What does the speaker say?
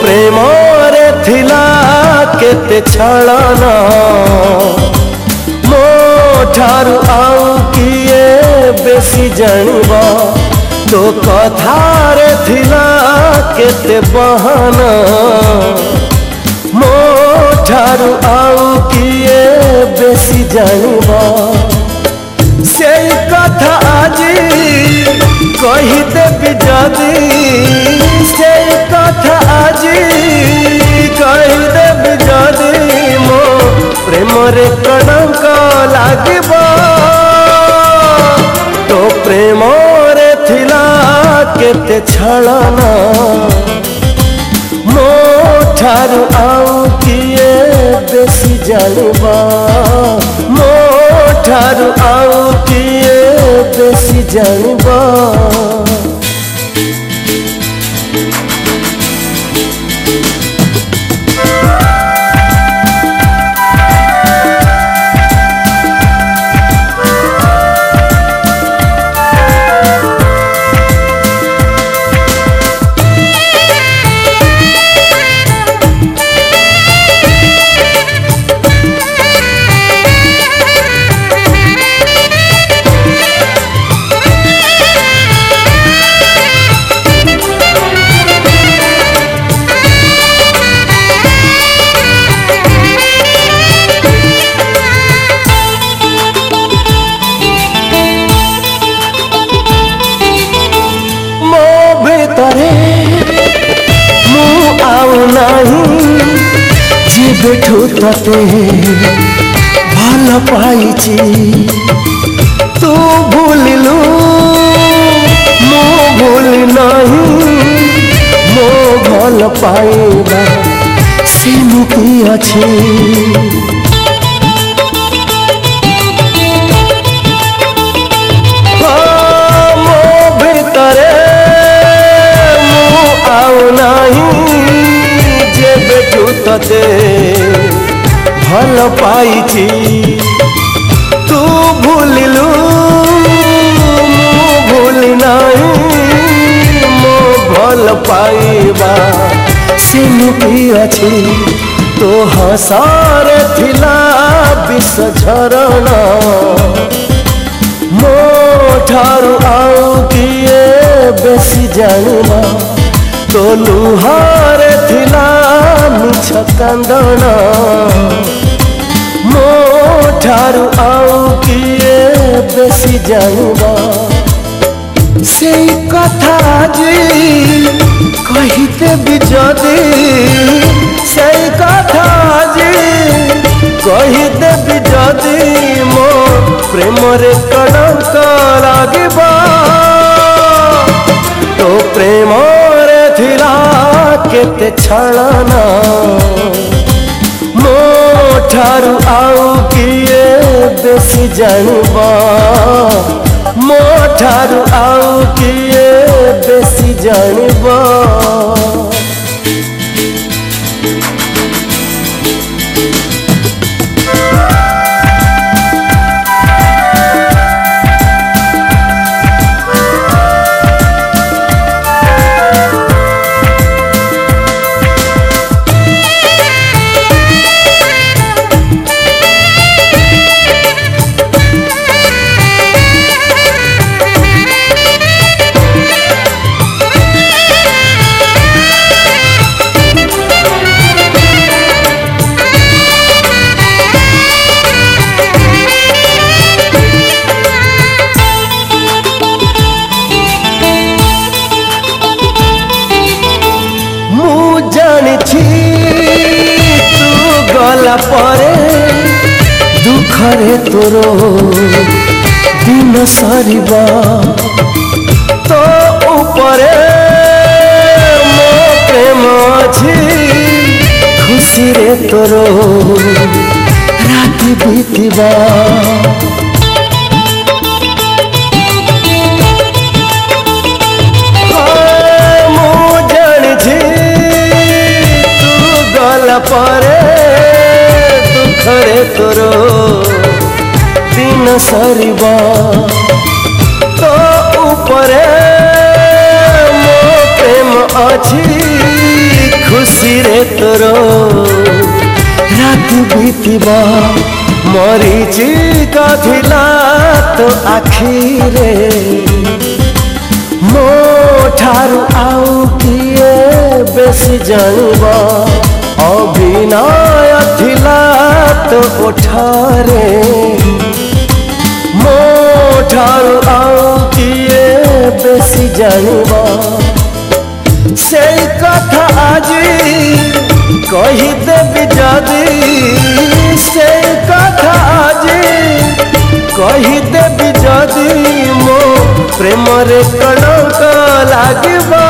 প্রেমরে থিলা কেতে ছড়ানা মো ঠারু আউ কিয়ে বেশি জানিব তো কথারে থিলা কেতে বাহানা মো ঠারু আউ কিয়ে বেশি জানিব সেই কথা আজি কহিদেবি যদি সেই কথা আজি କହିଦେବି ଯଦି ମୋ ପ୍ରେମରେ କଳଙ୍କ ଲାଗିବ ତୋ ପ୍ରେମରେ ଥିଲା କେତେ ଛଳନା ମୋ ଠାରୁ ଆଉ କିଏ ବେଶୀ ଜାଣିବ ମୋ ଠାରୁ ଆଉ କିଏ ବେଶୀ ଜାଣିବ जाऊं যে বেঠো তাতে ভালো পাইছি তো ভুলিলু মো ভুল নাহি মো ভাল পাইবা সেমতি আছে মো ভিতরে মো আও নাহি তোতে ভাল পাইছি তু ভুলিলু মু ভুলি নাই মো ভাল পাইবা সিমিটি আছে তো হসারে থিলা বিষ ঝরনা মো ঠারু আউ কিয়ে বেশি জানিনা তো লুহারে থিলা ମିଛ କାନ୍ଦଣ ମୋ ଠାରୁ ଆଉ କିଏ ବେଶୀ ଜାଣିବ ସେଇ କଥା ଆଜି କହିଦେବି ଯଦି ସେଇ କଥା ଆଜି କହିଦେବି ଯଦି ମୋ ପ୍ରେମରେ କଳଙ୍କ ଲାଗିବ କେତେ ଛଳନା ମୋ ଠାରୁ ଆଉ କିଏ ବେଶୀ ଜାଣିବ ମୋ ଠାରୁ ଆଉ କିଏ ବେଶୀ ଜାଣିବ ধরা পরে দুঃখরে তোর দিন সরিব তো উপরে মো প্রেম অছি খুশিরে তোর রাতি বিতিবা पर ସରିବ ତୋ ଉପରେ ଅଛି ଖୁସିରେ ତୋର ରାତି ବିତିବ ମରିଛି କଥିଲା ତୋ ଆଖିରେ ମୋ ଠାରୁ ଆଉ କିଏ ବେଶୀ ଜାଣିବ অভিনয় ছিল তো ଠାରୁ ଆଉ କିଏ ବେଶୀ ଜାଣିବ ସେଇ କଥା ଆଜି କହିଦେବି ଯଦି ସେଇ କଥା ଆଜି କହିଦେବି ଯଦି ମୋ ପ୍ରେମରେ କଳଙ୍କ ଲାଗିବ